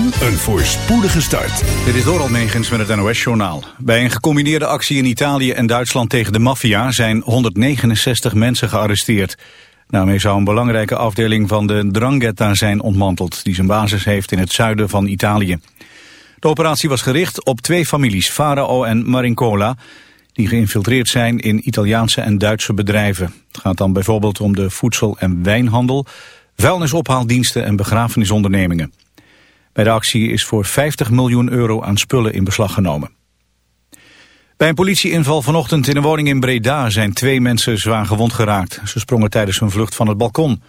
en een voorspoedige start. Dit is Doral Megens met het NOS-journaal. Bij een gecombineerde actie in Italië en Duitsland tegen de maffia... zijn 169 mensen gearresteerd. Daarmee zou een belangrijke afdeling van de Drangheta zijn ontmanteld... die zijn basis heeft in het zuiden van Italië. De operatie was gericht op twee families, Farao en Marincola... die geïnfiltreerd zijn in Italiaanse en Duitse bedrijven. Het gaat dan bijvoorbeeld om de voedsel- en wijnhandel vuilnisophaaldiensten en begrafenisondernemingen. Bij de actie is voor 50 miljoen euro aan spullen in beslag genomen. Bij een politieinval vanochtend in een woning in Breda zijn twee mensen zwaar gewond geraakt. Ze sprongen tijdens hun vlucht van het balkon.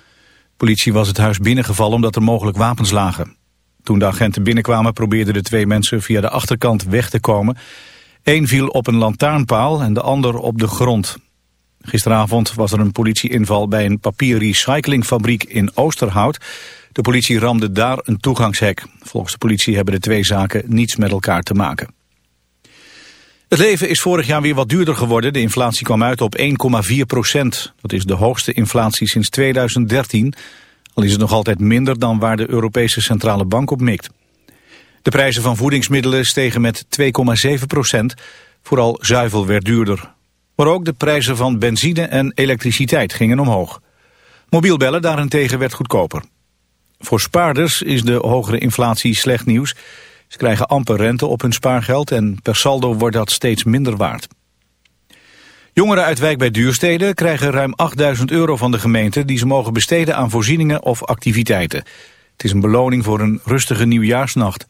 Politie was het huis binnengevallen omdat er mogelijk wapens lagen. Toen de agenten binnenkwamen probeerden de twee mensen via de achterkant weg te komen. Eén viel op een lantaarnpaal en de ander op de grond. Gisteravond was er een politieinval bij een papierrecyclingfabriek in Oosterhout. De politie ramde daar een toegangshek. Volgens de politie hebben de twee zaken niets met elkaar te maken. Het leven is vorig jaar weer wat duurder geworden. De inflatie kwam uit op 1,4 procent. Dat is de hoogste inflatie sinds 2013. Al is het nog altijd minder dan waar de Europese Centrale Bank op mikt. De prijzen van voedingsmiddelen stegen met 2,7 procent. Vooral zuivel werd duurder. Maar ook de prijzen van benzine en elektriciteit gingen omhoog. Mobielbellen daarentegen werd goedkoper. Voor spaarders is de hogere inflatie slecht nieuws. Ze krijgen amper rente op hun spaargeld en per saldo wordt dat steeds minder waard. Jongeren uit wijk bij duursteden krijgen ruim 8000 euro van de gemeente... die ze mogen besteden aan voorzieningen of activiteiten. Het is een beloning voor een rustige nieuwjaarsnacht.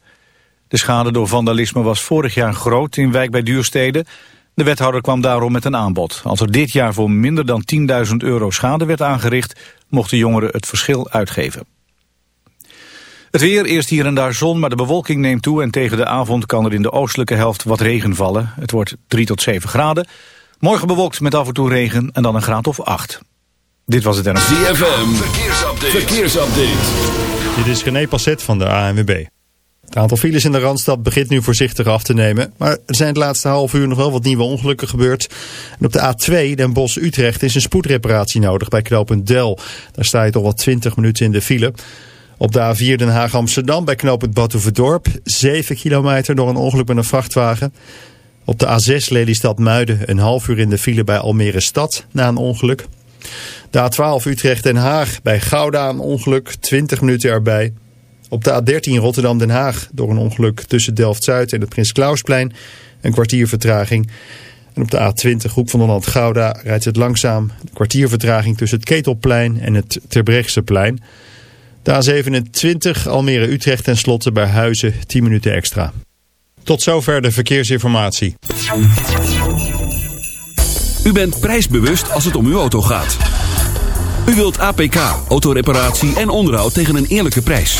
De schade door vandalisme was vorig jaar groot in wijk bij duursteden... De wethouder kwam daarom met een aanbod. Als er dit jaar voor minder dan 10.000 euro schade werd aangericht... mochten jongeren het verschil uitgeven. Het weer, eerst hier en daar zon, maar de bewolking neemt toe... en tegen de avond kan er in de oostelijke helft wat regen vallen. Het wordt 3 tot 7 graden. Morgen bewolkt met af en toe regen en dan een graad of 8. Dit was het NLV. ZFM, verkeersupdate. verkeersupdate. Dit is René Passet van de ANWB. Het aantal files in de Randstad begint nu voorzichtig af te nemen. Maar er zijn het laatste half uur nog wel wat nieuwe ongelukken gebeurd. En op de A2 Den Bosch-Utrecht is een spoedreparatie nodig bij knooppunt Del. Daar sta je toch wel 20 minuten in de file. Op de A4 Den Haag-Amsterdam bij knooppunt Batuverdorp. 7 kilometer door een ongeluk met een vrachtwagen. Op de A6 Lelystad-Muiden een half uur in de file bij Almere Stad na een ongeluk. De A12 Utrecht-Den Haag bij Gouda een ongeluk. 20 minuten erbij. Op de A13 Rotterdam-Den Haag door een ongeluk tussen Delft-Zuid en het Prins Klausplein een kwartier vertraging. En op de A20 Hoek van Holland-Gouda rijdt het langzaam. Een kwartier vertraging tussen het Ketelplein en het Terbrechtseplein. De A27 Almere-Utrecht en slotte bij Huizen 10 minuten extra. Tot zover de verkeersinformatie. U bent prijsbewust als het om uw auto gaat. U wilt APK, autoreparatie en onderhoud tegen een eerlijke prijs.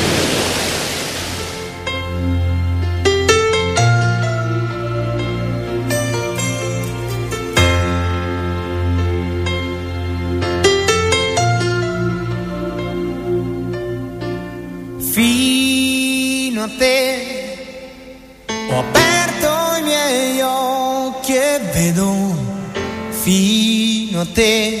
dijiste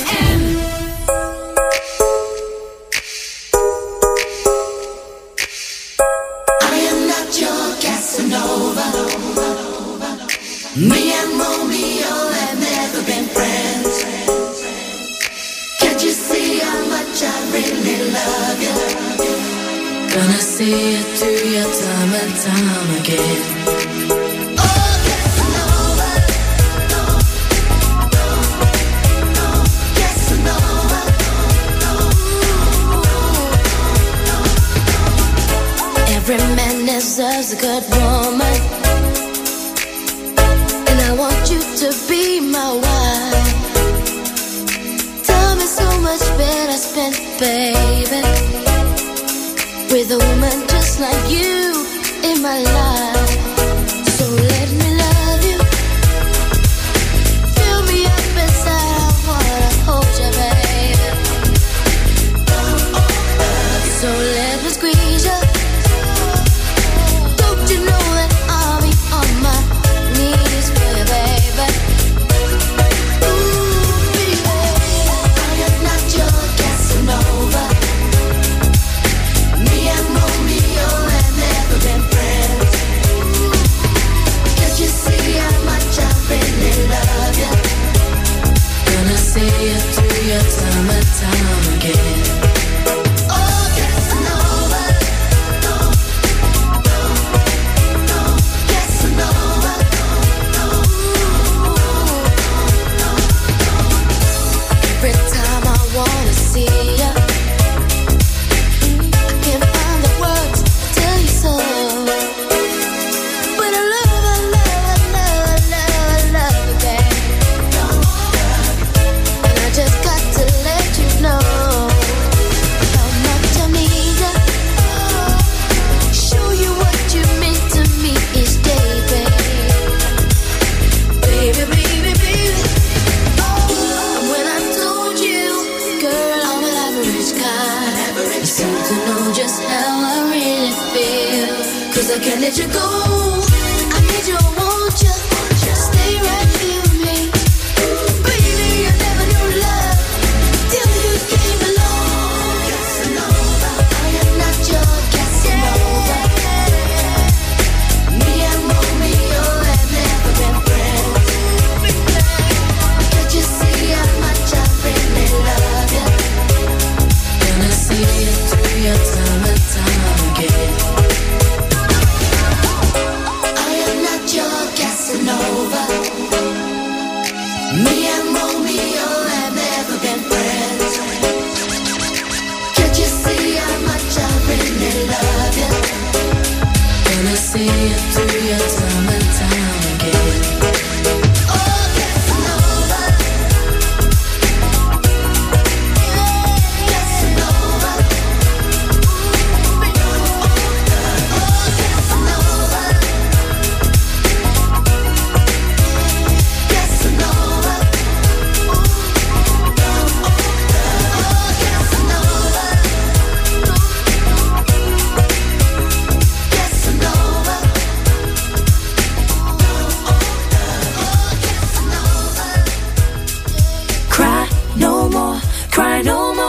no.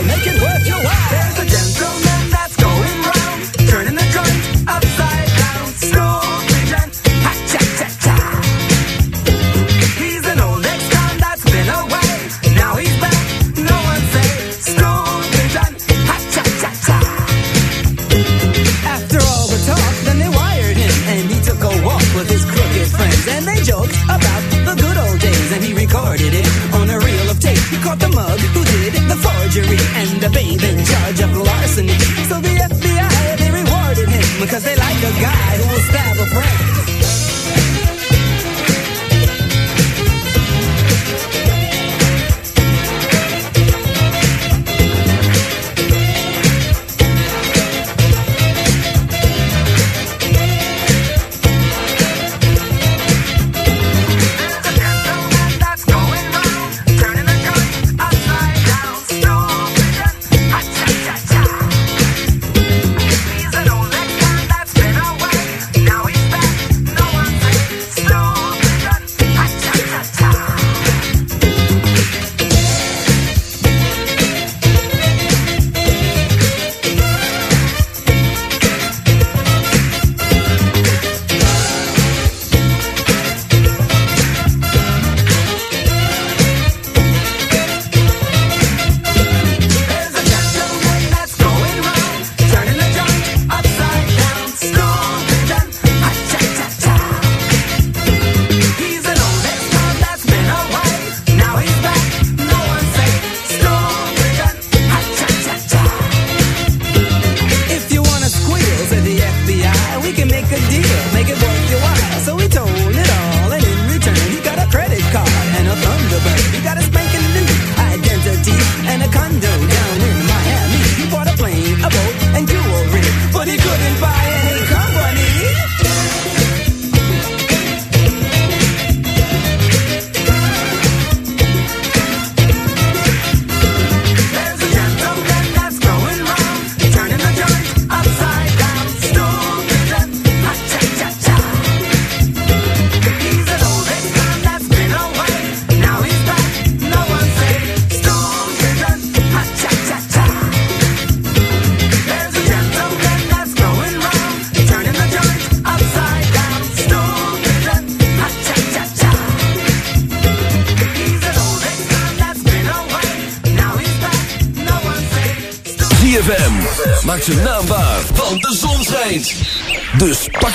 make it work.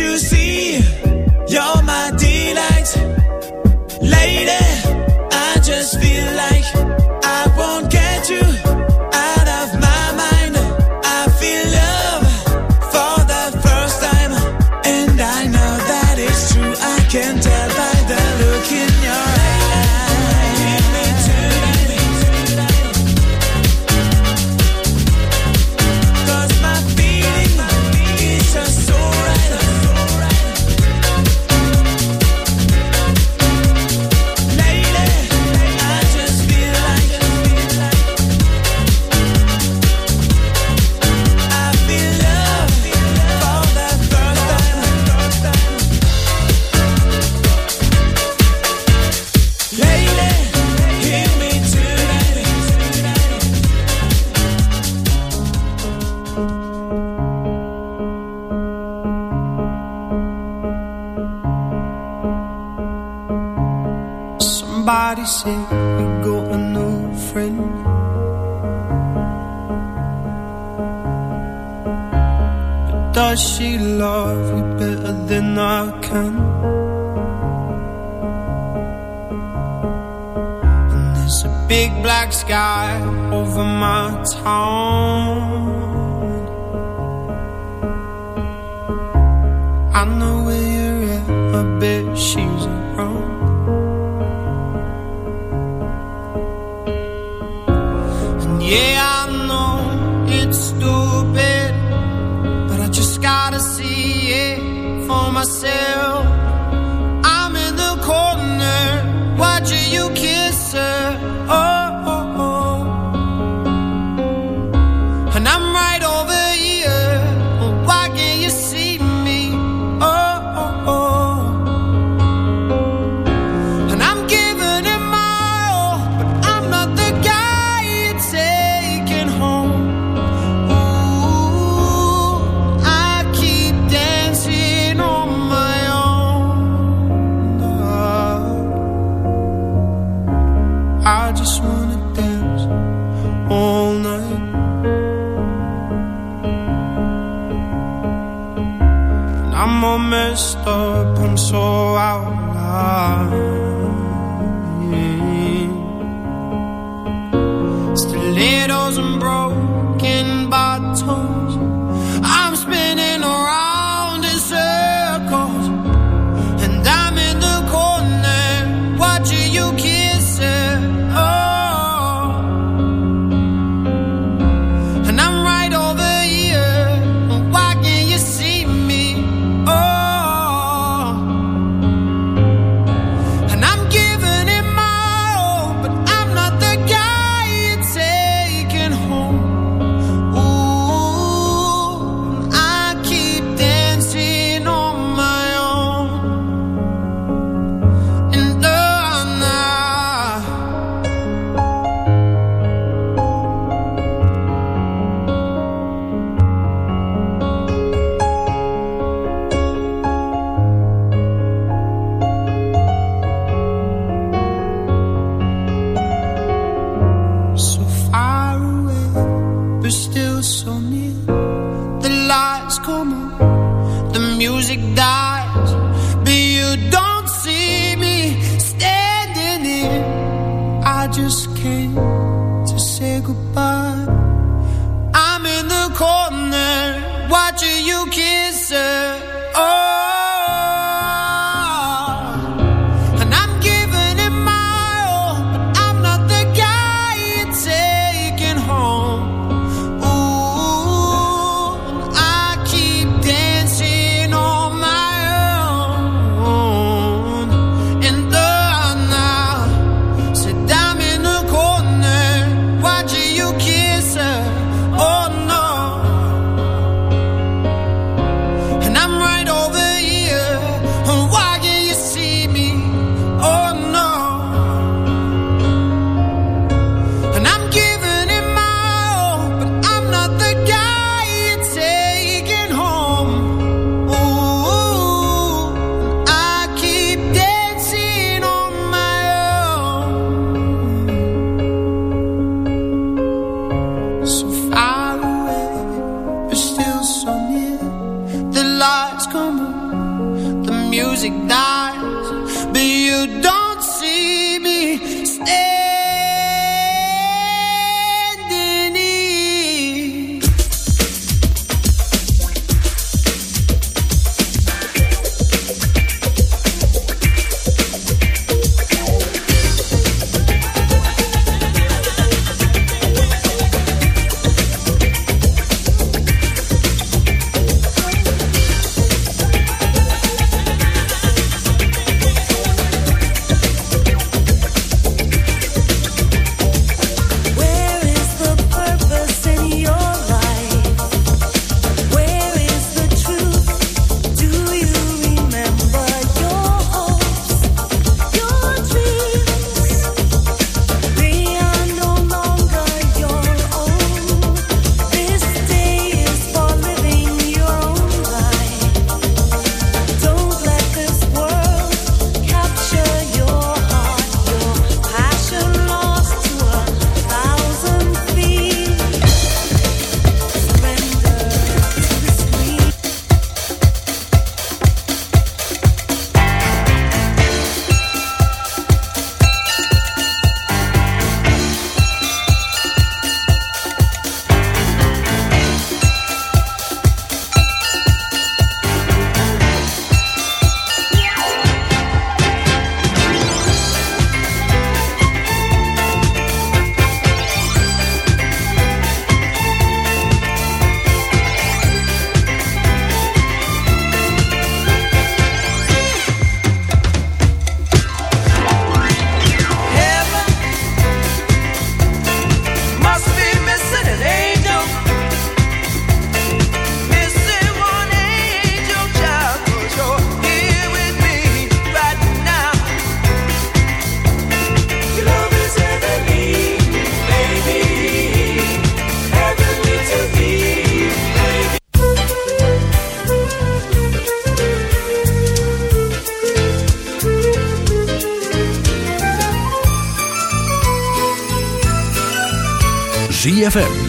you see? imagine music died